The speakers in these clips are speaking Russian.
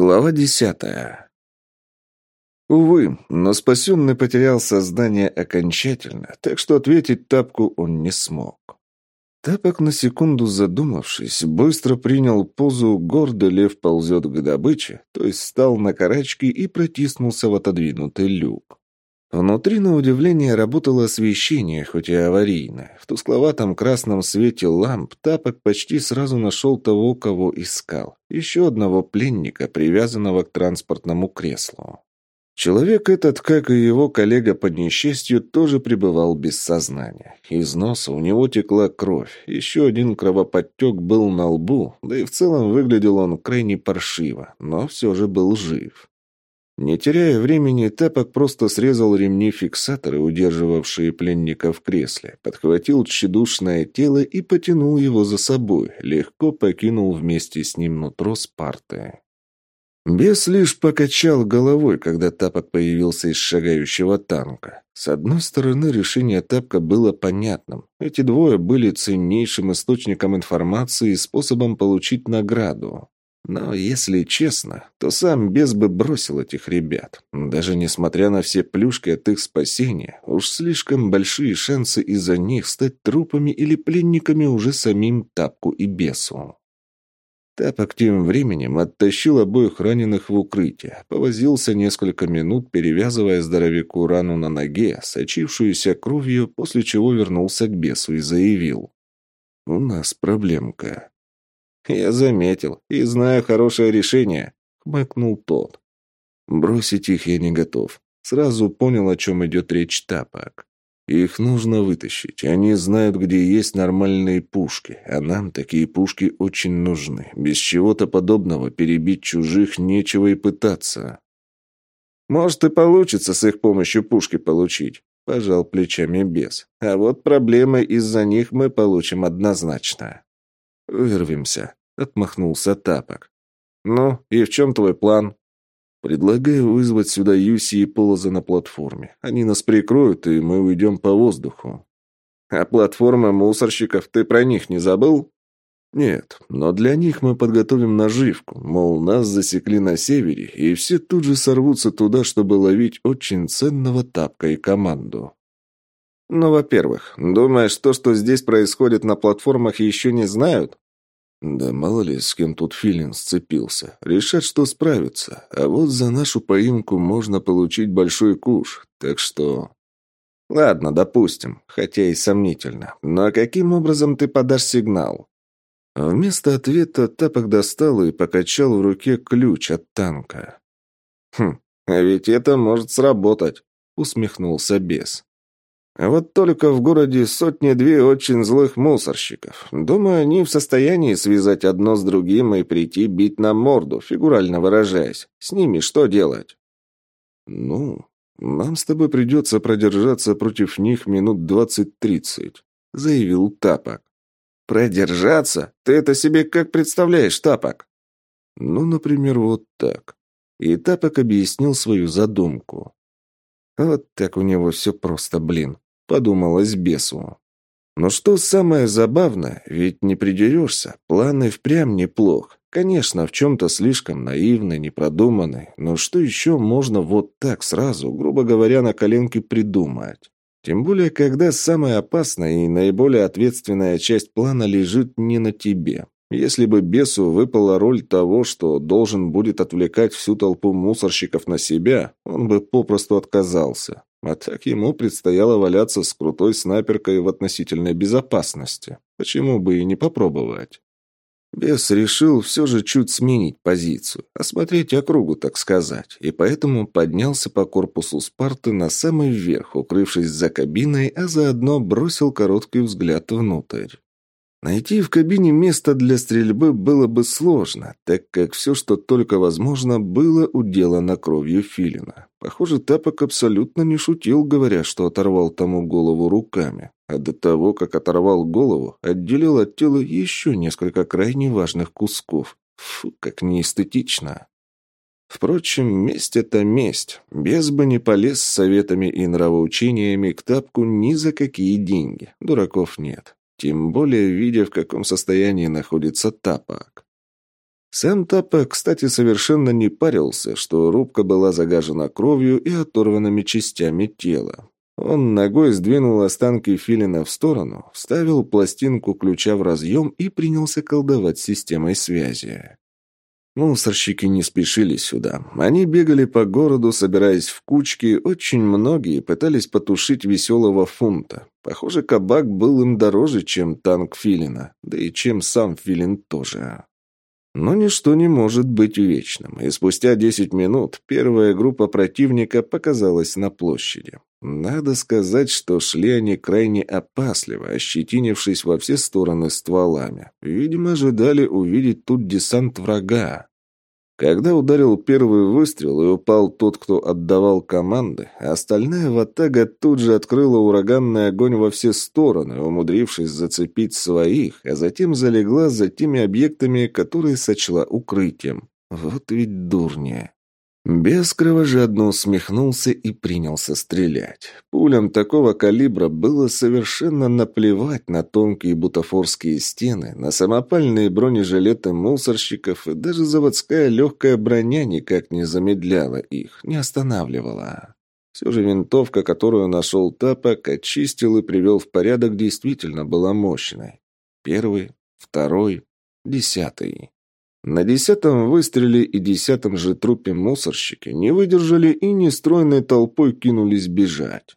Глава десятая. Увы, но спасенный потерял сознание окончательно, так что ответить тапку он не смог. Тапок, на секунду задумавшись, быстро принял позу «гордо лев ползет к добыче», то есть встал на карачки и протиснулся в отодвинутый люк. Внутри, на удивление, работало освещение, хоть и аварийное. В тускловатом красном свете ламп Тапок почти сразу нашел того, кого искал. Еще одного пленника, привязанного к транспортному креслу. Человек этот, как и его коллега по несчастью, тоже пребывал без сознания. Из носа у него текла кровь. Еще один кровоподтек был на лбу, да и в целом выглядел он крайне паршиво, но все же был жив. Не теряя времени, Тапок просто срезал ремни-фиксаторы, удерживавшие пленника в кресле, подхватил тщедушное тело и потянул его за собой, легко покинул вместе с ним нутро Спарты. Бес лишь покачал головой, когда Тапок появился из шагающего танка. С одной стороны, решение Тапка было понятным. Эти двое были ценнейшим источником информации и способом получить награду. Но, если честно, то сам Без бы бросил этих ребят. Даже несмотря на все плюшки от их спасения, уж слишком большие шансы из-за них стать трупами или пленниками уже самим Тапку и Бесу. Тапок тем временем оттащил обоих раненых в укрытие, повозился несколько минут, перевязывая здоровяку рану на ноге, сочившуюся кровью, после чего вернулся к бесу и заявил. «У нас проблемка. «Я заметил и знаю хорошее решение», — хмыкнул тот. «Бросить их я не готов. Сразу понял, о чем идет речь тапок. Их нужно вытащить. Они знают, где есть нормальные пушки, а нам такие пушки очень нужны. Без чего-то подобного перебить чужих нечего и пытаться». «Может, и получится с их помощью пушки получить», — пожал плечами бес. «А вот проблемы из-за них мы получим однозначно». «Вырвемся», — отмахнулся Тапок. «Ну, и в чем твой план?» «Предлагаю вызвать сюда Юси и Полоза на платформе. Они нас прикроют, и мы уйдем по воздуху». «А платформа мусорщиков, ты про них не забыл?» «Нет, но для них мы подготовим наживку, мол, нас засекли на севере, и все тут же сорвутся туда, чтобы ловить очень ценного тапка и команду». «Ну, во-первых, думаешь, то, что здесь происходит на платформах, еще не знают?» Да мало ли, с кем тут Филин сцепился. Решат, что справятся. А вот за нашу поимку можно получить большой куш. Так что... Ладно, допустим, хотя и сомнительно. Но каким образом ты подашь сигнал? Вместо ответа Тапок достал и покачал в руке ключ от танка. «Хм, а ведь это может сработать», — усмехнулся бес. А вот только в городе сотни-две очень злых мусорщиков. Думаю, они в состоянии связать одно с другим и прийти бить нам морду, фигурально выражаясь. С ними что делать? Ну, нам с тобой придется продержаться против них минут двадцать-тридцать, заявил Тапок. Продержаться? Ты это себе как представляешь, Тапок? Ну, например, вот так. И Тапок объяснил свою задумку. Вот так у него все просто, блин, подумалось бесу. Но что самое забавное, ведь не придерешься, план и впрямь неплох. Конечно, в чем-то слишком наивный, непродуманный, но что еще можно вот так сразу, грубо говоря, на коленке придумать? Тем более, когда самая опасная и наиболее ответственная часть плана лежит не на тебе. Если бы бесу выпала роль того, что должен будет отвлекать всю толпу мусорщиков на себя, он бы попросту отказался. А так ему предстояло валяться с крутой снайперкой в относительной безопасности. Почему бы и не попробовать? Бес решил все же чуть сменить позицию, осмотреть округу, так сказать, и поэтому поднялся по корпусу Спарты на самый верх, укрывшись за кабиной, а заодно бросил короткий взгляд внутрь. Найти в кабине место для стрельбы было бы сложно, так как все, что только возможно, было уделано кровью филина. Похоже, Тапок абсолютно не шутил, говоря, что оторвал тому голову руками. А до того, как оторвал голову, отделил от тела еще несколько крайне важных кусков. Фу, как неэстетично. Впрочем, месть — это месть. Без бы не полез с советами и нравоучениями к Тапку ни за какие деньги. Дураков нет. Тем более, видя, в каком состоянии находится тапок. Сам Тапа, кстати, совершенно не парился, что рубка была загажена кровью и оторванными частями тела. Он ногой сдвинул останки филина в сторону, вставил пластинку ключа в разъем и принялся колдовать системой связи. Мусорщики не спешили сюда. Они бегали по городу, собираясь в кучки. Очень многие пытались потушить веселого фунта. Похоже, кабак был им дороже, чем танк Филина. Да и чем сам Филин тоже. Но ничто не может быть вечным, и спустя десять минут первая группа противника показалась на площади. Надо сказать, что шли они крайне опасливо, ощетинившись во все стороны стволами. Видимо, ожидали увидеть тут десант врага. Когда ударил первый выстрел и упал тот, кто отдавал команды, остальная ватага тут же открыла ураганный огонь во все стороны, умудрившись зацепить своих, а затем залегла за теми объектами, которые сочла укрытием. Вот ведь дурня. Бес кровожадно усмехнулся и принялся стрелять. Пулям такого калибра было совершенно наплевать на тонкие бутафорские стены, на самопальные бронежилеты мусорщиков, и даже заводская легкая броня никак не замедляла их, не останавливала. Все же винтовка, которую нашел Тапок, очистил и привел в порядок, действительно была мощной. Первый, второй, десятый. На десятом выстреле и десятом же трупе мусорщики не выдержали и нестройной толпой кинулись бежать.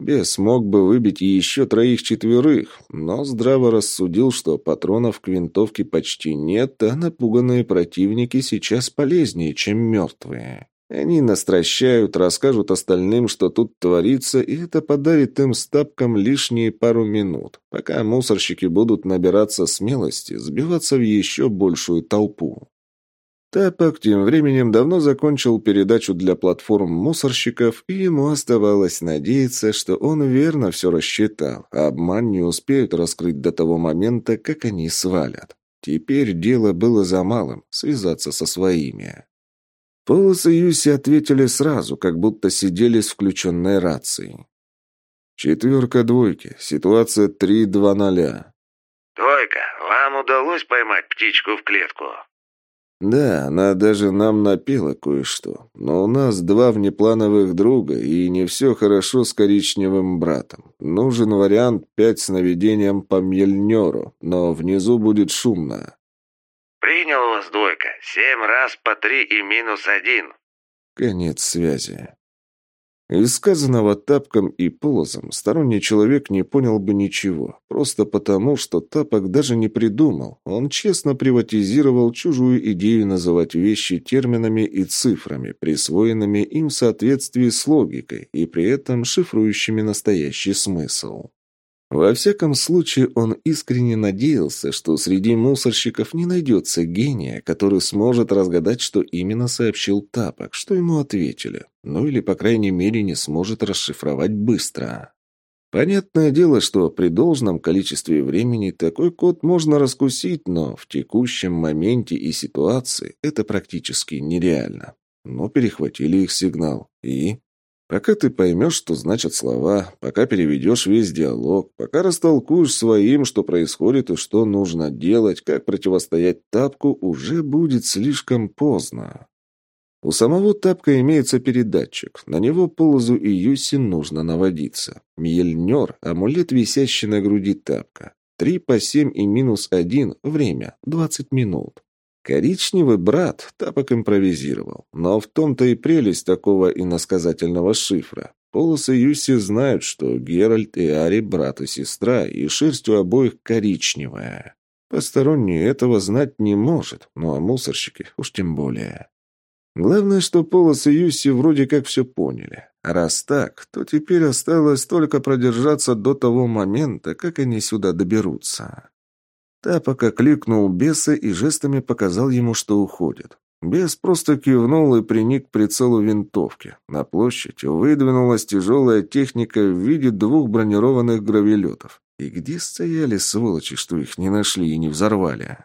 Бес мог бы выбить еще троих-четверых, но здраво рассудил, что патронов к винтовке почти нет, а напуганные противники сейчас полезнее, чем мертвые. Они настращают, расскажут остальным, что тут творится, и это подарит им с тапком лишние пару минут, пока мусорщики будут набираться смелости, сбиваться в еще большую толпу. Тапок тем временем давно закончил передачу для платформ мусорщиков, и ему оставалось надеяться, что он верно все рассчитал, а обман не успеют раскрыть до того момента, как они свалят. Теперь дело было за малым — связаться со своими. Полос и Юси ответили сразу, как будто сидели с включенной рацией. «Четверка двойки. Ситуация 3-2-0». «Двойка, вам удалось поймать птичку в клетку?» «Да, она даже нам напела кое-что. Но у нас два внеплановых друга, и не все хорошо с коричневым братом. Нужен вариант пять с наведением по Мельнеру, но внизу будет шумно». «Принял вас двойка. Семь раз по три и минус один». Конец связи. Из сказанного тапком и полозом сторонний человек не понял бы ничего, просто потому, что тапок даже не придумал. Он честно приватизировал чужую идею называть вещи терминами и цифрами, присвоенными им в соответствии с логикой и при этом шифрующими настоящий смысл. Во всяком случае, он искренне надеялся, что среди мусорщиков не найдется гения, который сможет разгадать, что именно сообщил Тапок, что ему ответили. Ну или, по крайней мере, не сможет расшифровать быстро. Понятное дело, что при должном количестве времени такой код можно раскусить, но в текущем моменте и ситуации это практически нереально. Но перехватили их сигнал. И Пока ты поймешь, что значат слова, пока переведешь весь диалог, пока растолкуешь своим, что происходит и что нужно делать, как противостоять тапку, уже будет слишком поздно. У самого тапка имеется передатчик. На него Полозу и Юси нужно наводиться. Мьельнер – амулет, висящий на груди тапка. Три по семь и минус один – время – двадцать минут. Коричневый брат тапок импровизировал. Но в том-то и прелесть такого иносказательного шифра. Полосы Юси знают, что Геральт и Ари брат и сестра, и шерсть у обоих коричневая. Посторонний этого знать не может, ну а мусорщики уж тем более. Главное, что Полосы Юси вроде как все поняли. Раз так, то теперь осталось только продержаться до того момента, как они сюда доберутся. Тапок кликнул беса и жестами показал ему, что уходит. Бес просто кивнул и приник к прицелу винтовки. На площадь выдвинулась тяжелая техника в виде двух бронированных гравелетов. И где стояли сволочи, что их не нашли и не взорвали?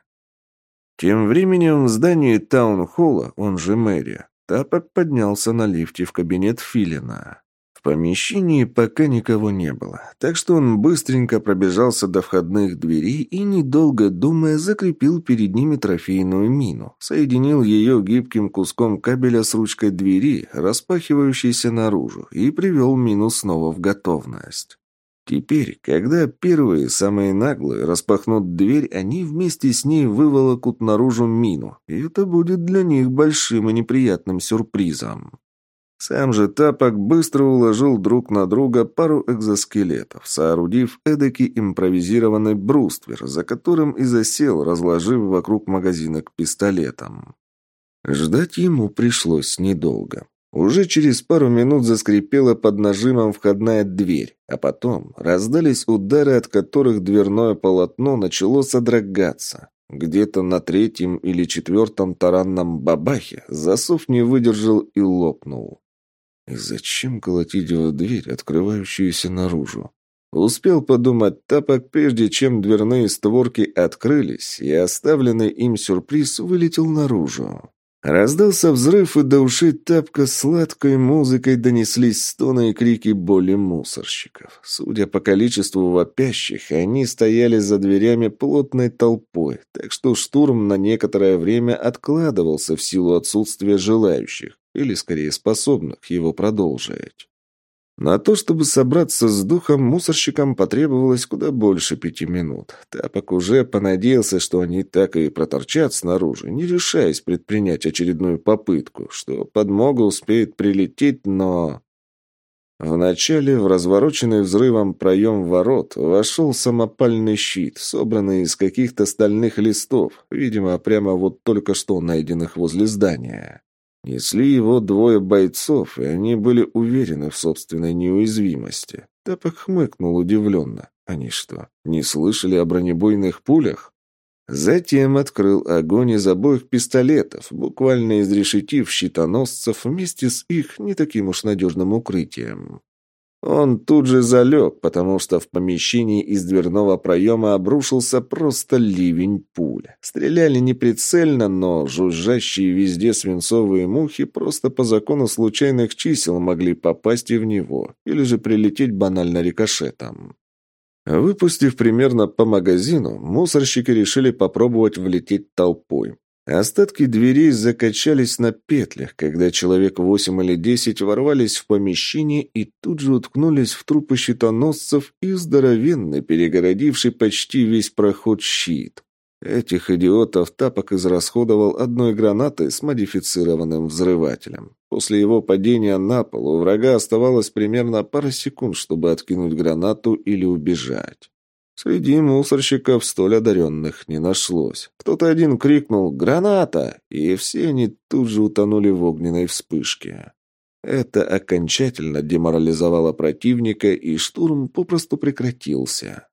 Тем временем в здании таун-холла, он же мэрия, Тапок поднялся на лифте в кабинет Филина помещении пока никого не было, так что он быстренько пробежался до входных дверей и, недолго думая, закрепил перед ними трофейную мину, соединил ее гибким куском кабеля с ручкой двери, распахивающейся наружу, и привел мину снова в готовность. Теперь, когда первые, самые наглые, распахнут дверь, они вместе с ней выволокут наружу мину, и это будет для них большим и неприятным сюрпризом. Сам же Тапок быстро уложил друг на друга пару экзоскелетов, соорудив эдакий импровизированный бруствер, за которым и засел, разложив вокруг магазина к пистолетам. Ждать ему пришлось недолго. Уже через пару минут заскрипела под нажимом входная дверь, а потом раздались удары, от которых дверное полотно начало содрогаться. Где-то на третьем или четвертом таранном бабахе засов не выдержал и лопнул. И зачем колотить в дверь, открывающуюся наружу? Успел подумать Тапок, прежде чем дверные створки открылись, и оставленный им сюрприз вылетел наружу. Раздался взрыв, и до ушей тапка сладкой музыкой донеслись стоны и крики боли мусорщиков. Судя по количеству вопящих, они стояли за дверями плотной толпой, так что штурм на некоторое время откладывался в силу отсутствия желающих, или скорее способных его продолжить. На то, чтобы собраться с духом, мусорщикам потребовалось куда больше пяти минут. Тапок уже понадеялся, что они так и проторчат снаружи, не решаясь предпринять очередную попытку, что подмога успеет прилететь, но... Вначале в развороченный взрывом проем ворот вошел самопальный щит, собранный из каких-то стальных листов, видимо, прямо вот только что найденных возле здания. Несли его двое бойцов, и они были уверены в собственной неуязвимости. Тапок хмыкнул удивленно. Они что, не слышали о бронебойных пулях? Затем открыл огонь из обоих пистолетов, буквально изрешетив щитоносцев вместе с их не таким уж надежным укрытием. Он тут же залег, потому что в помещении из дверного проема обрушился просто ливень пуль. Стреляли неприцельно, но жужжащие везде свинцовые мухи просто по закону случайных чисел могли попасть и в него, или же прилететь банально рикошетом. Выпустив примерно по магазину, мусорщики решили попробовать влететь толпой. Остатки дверей закачались на петлях, когда человек восемь или десять ворвались в помещение и тут же уткнулись в трупы щитоносцев и здоровенный, перегородивший почти весь проход щит. Этих идиотов Тапок израсходовал одной гранатой с модифицированным взрывателем. После его падения на пол у врага оставалось примерно пара секунд, чтобы откинуть гранату или убежать. Среди мусорщиков столь одаренных не нашлось. Кто-то один крикнул «Граната!» и все они тут же утонули в огненной вспышке. Это окончательно деморализовало противника, и штурм попросту прекратился.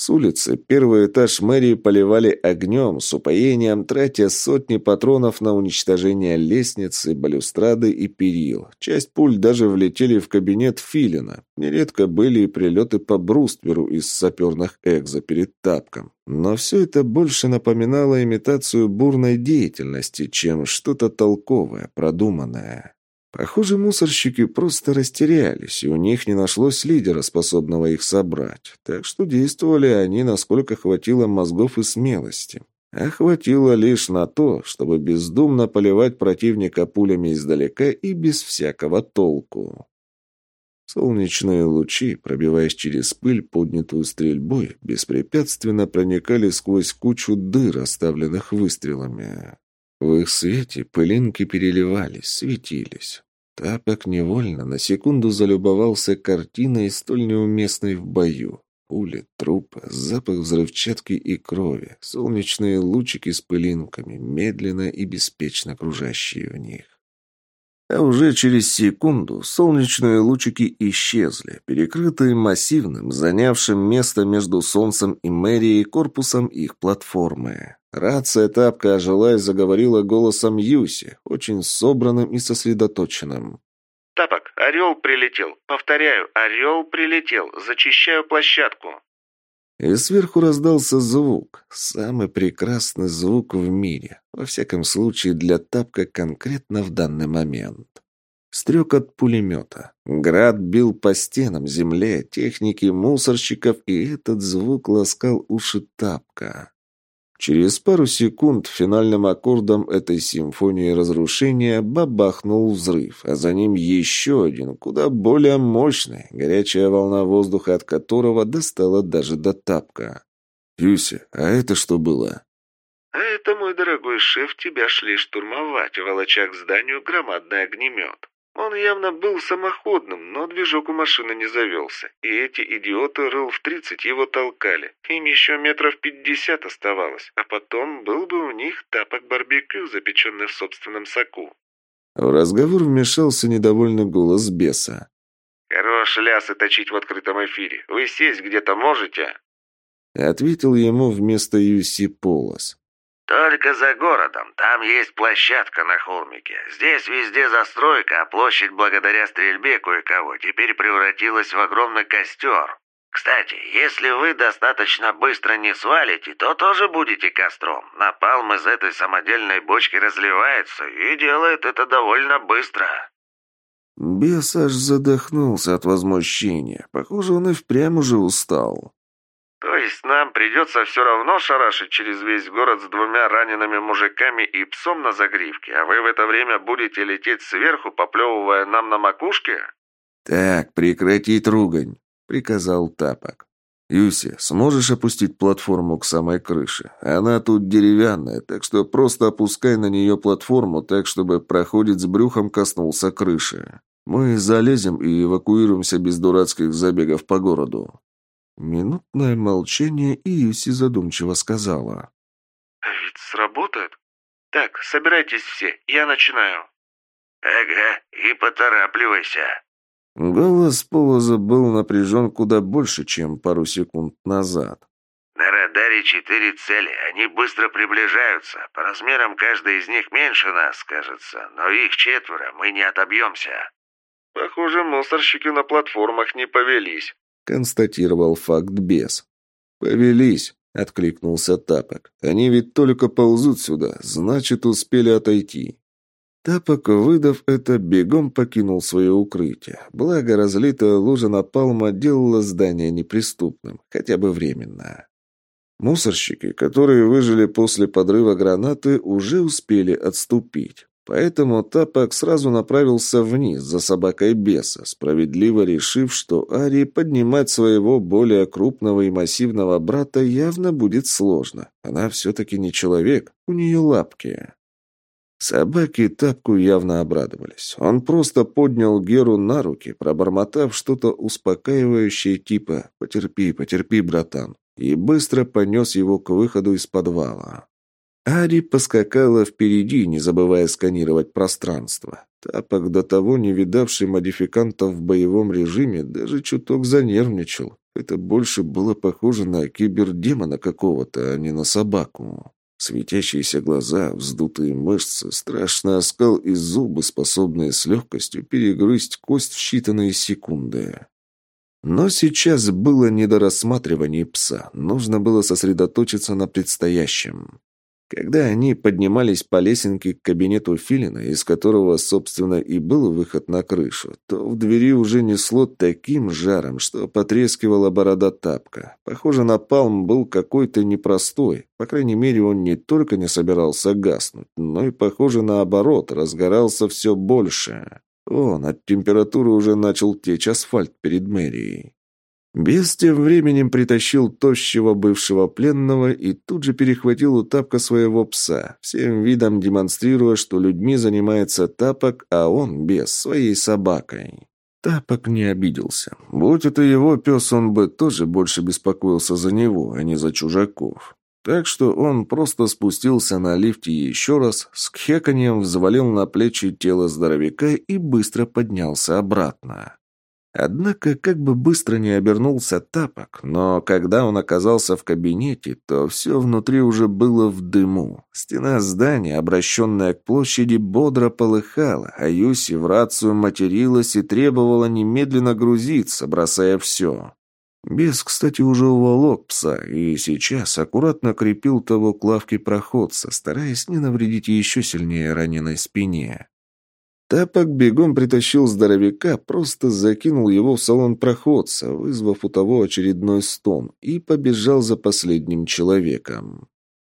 С улицы первый этаж мэрии поливали огнем, с упоением тратя сотни патронов на уничтожение лестницы, балюстрады и перил. Часть пуль даже влетели в кабинет Филина. Нередко были и прилеты по брустверу из саперных экзо перед тапком. Но все это больше напоминало имитацию бурной деятельности, чем что-то толковое, продуманное. Похоже, мусорщики просто растерялись, и у них не нашлось лидера, способного их собрать. Так что действовали они, насколько хватило мозгов и смелости. А хватило лишь на то, чтобы бездумно поливать противника пулями издалека и без всякого толку. Солнечные лучи, пробиваясь через пыль, поднятую стрельбой, беспрепятственно проникали сквозь кучу дыр, оставленных выстрелами. В их свете пылинки переливались, светились. Тапок невольно на секунду залюбовался картиной, столь неуместной в бою. Пули, трупы, запах взрывчатки и крови, солнечные лучики с пылинками, медленно и беспечно кружащие в них. А уже через секунду солнечные лучики исчезли, перекрытые массивным, занявшим место между Солнцем и Мэрией корпусом их платформы. Рация тапка ожила и заговорила голосом Юси, очень собранным и сосредоточенным. «Тапок, орел прилетел. Повторяю, орел прилетел. Зачищаю площадку». И сверху раздался звук. Самый прекрасный звук в мире. Во всяком случае, для тапка конкретно в данный момент. Стрек от пулемета. Град бил по стенам, земле, техники мусорщиков, и этот звук ласкал уши тапка. Через пару секунд финальным аккордом этой симфонии разрушения бабахнул взрыв, а за ним еще один, куда более мощный, горячая волна воздуха от которого достала даже до тапка. «Юся, а это что было?» «А это, мой дорогой шеф, тебя шли штурмовать, волоча к зданию громадный огнемет. Он явно был самоходным, но движок у машины не завелся, и эти идиоты рыл в тридцать его толкали. Им еще метров пятьдесят оставалось, а потом был бы у них тапок барбекю, запеченный в собственном соку. В разговор вмешался недовольный голос беса. «Хорош лясы точить в открытом эфире. Вы сесть где-то можете?» Ответил ему вместо Юси Полос. «Только за городом. Там есть площадка на холмике. Здесь везде застройка, а площадь благодаря стрельбе кое-кого теперь превратилась в огромный костер. Кстати, если вы достаточно быстро не свалите, то тоже будете костром. Напалм из этой самодельной бочки разливается и делает это довольно быстро». Бес аж задохнулся от возмущения. Похоже, он и впрямь уже устал. То есть нам придется все равно шарашить через весь город с двумя ранеными мужиками и псом на загривке, а вы в это время будете лететь сверху, поплевывая нам на макушке? Так, прекратить ругань, приказал Тапок. Юси, сможешь опустить платформу к самой крыше? Она тут деревянная, так что просто опускай на нее платформу так, чтобы проходец брюхом коснулся крыши. Мы залезем и эвакуируемся без дурацких забегов по городу. Минутное молчание, и Юси задумчиво сказала. «А ведь сработает? Так, собирайтесь все, я начинаю». «Ага, и поторапливайся». Голос Полоза был напряжен куда больше, чем пару секунд назад. «На радаре четыре цели, они быстро приближаются. По размерам каждая из них меньше нас, кажется, но их четверо, мы не отобьемся». «Похоже, мусорщики на платформах не повелись», констатировал факт без. «Повелись», — откликнулся Тапок. «Они ведь только ползут сюда, значит, успели отойти». Тапок, выдав это, бегом покинул свое укрытие. Благо, разлитая лужа напалма делала здание неприступным, хотя бы временно. Мусорщики, которые выжили после подрыва гранаты, уже успели отступить. Поэтому Тапок сразу направился вниз за собакой беса, справедливо решив, что Арии поднимать своего более крупного и массивного брата явно будет сложно. Она все-таки не человек, у нее лапки. Собаки Тапку явно обрадовались. Он просто поднял Геру на руки, пробормотав что-то успокаивающее типа «Потерпи, потерпи, братан», и быстро понес его к выходу из подвала. Ари поскакала впереди, не забывая сканировать пространство. Тапок, до того не видавший модификантов в боевом режиме, даже чуток занервничал. Это больше было похоже на кибердемона какого-то, а не на собаку. Светящиеся глаза, вздутые мышцы, страшный оскал и зубы, способные с легкостью перегрызть кость в считанные секунды. Но сейчас было не до рассматривания пса. Нужно было сосредоточиться на предстоящем. Когда они поднимались по лесенке к кабинету Филина, из которого, собственно, и был выход на крышу, то в двери уже несло таким жаром, что потрескивала борода тапка. Похоже, напалм был какой-то непростой. По крайней мере, он не только не собирался гаснуть, но и, похоже, наоборот, разгорался все больше. Он от температуры уже начал течь асфальт перед мэрией. Бес тем временем притащил тощего бывшего пленного и тут же перехватил у тапка своего пса, всем видом демонстрируя, что людьми занимается тапок, а он без своей собакой. Тапок не обиделся. Будь это его пес, он бы тоже больше беспокоился за него, а не за чужаков. Так что он просто спустился на лифте еще раз, с кхеканьем взвалил на плечи тело здоровяка и быстро поднялся обратно. Однако, как бы быстро не обернулся тапок, но когда он оказался в кабинете, то все внутри уже было в дыму. Стена здания, обращенная к площади, бодро полыхала, а Юси в рацию материлась и требовала немедленно грузиться, бросая все. Бес, кстати, уже уволок пса и сейчас аккуратно крепил того к лавке проходца, стараясь не навредить еще сильнее раненой спине. Тапок бегом притащил здоровяка, просто закинул его в салон проходца, вызвав у того очередной стон, и побежал за последним человеком.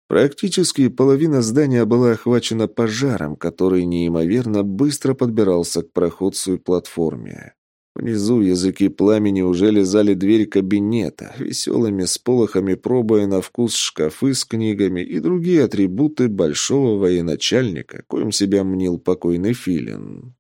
Практически половина здания была охвачена пожаром, который неимоверно быстро подбирался к проходцу и платформе. Внизу языки пламени уже лизали дверь кабинета, веселыми сполохами пробуя на вкус шкафы с книгами и другие атрибуты большого военачальника, коим себя мнил покойный Филин.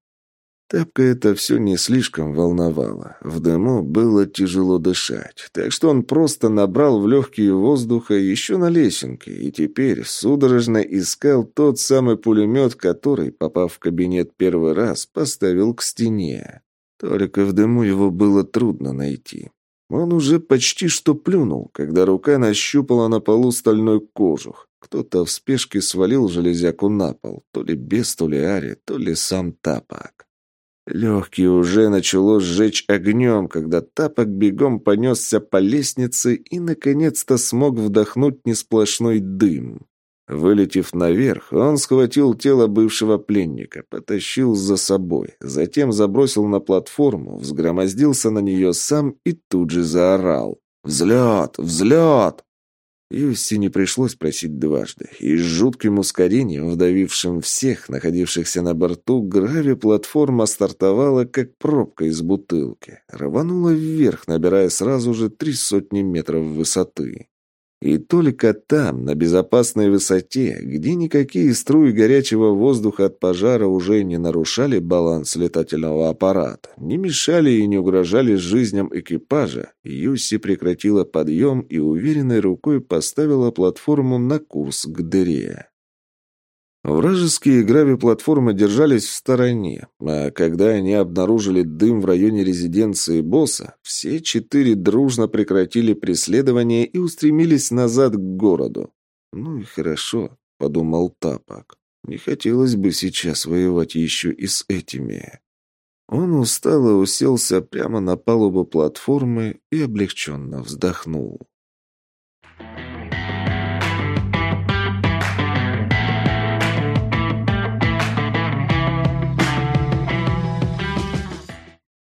Тапка это все не слишком волновало. В дыму было тяжело дышать, так что он просто набрал в легкие воздуха еще на лесенке и теперь судорожно искал тот самый пулемет, который, попав в кабинет первый раз, поставил к стене. Только в дыму его было трудно найти. Он уже почти что плюнул, когда рука нащупала на полу стальной кожух. Кто-то в спешке свалил железяку на пол, то ли без, то ли Ари, то ли сам Тапок. Легкий уже начало сжечь огнем, когда Тапок бегом понесся по лестнице и, наконец-то, смог вдохнуть несплошной дым. Вылетев наверх, он схватил тело бывшего пленника, потащил за собой, затем забросил на платформу, взгромоздился на нее сам и тут же заорал. «Взлет! Взлет!» Юсси не пришлось просить дважды, и с жутким ускорением, вдавившим всех, находившихся на борту, грави-платформа стартовала, как пробка из бутылки, рванула вверх, набирая сразу же три сотни метров высоты. И только там, на безопасной высоте, где никакие струи горячего воздуха от пожара уже не нарушали баланс летательного аппарата, не мешали и не угрожали жизням экипажа, Юси прекратила подъем и уверенной рукой поставила платформу на курс к дыре. Вражеские грави-платформы держались в стороне, а когда они обнаружили дым в районе резиденции босса, все четыре дружно прекратили преследование и устремились назад к городу. «Ну и хорошо», — подумал Тапок. «Не хотелось бы сейчас воевать еще и с этими». Он устало уселся прямо на палубу платформы и облегченно вздохнул.